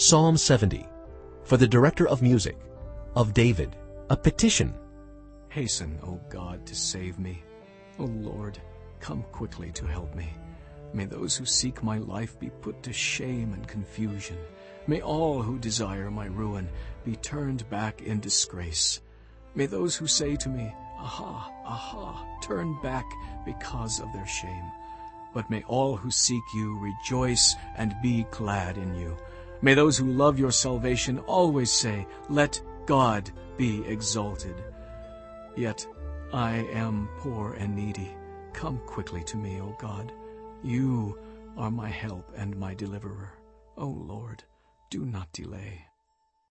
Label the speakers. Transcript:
Speaker 1: Psalm 70. For the director of music, of David, a petition.
Speaker 2: Hasten, O God, to save me. O Lord, come quickly to help me. May those who seek my life be put to shame and confusion. May all who desire my ruin be turned back in disgrace. May those who say to me, Aha, aha, turn back because of their shame. But may all who seek you rejoice and be glad in you. May those who love your salvation always say, Let God be exalted. Yet I am poor and needy. Come quickly to me, O God. You are my help and my deliverer. O Lord, do not delay.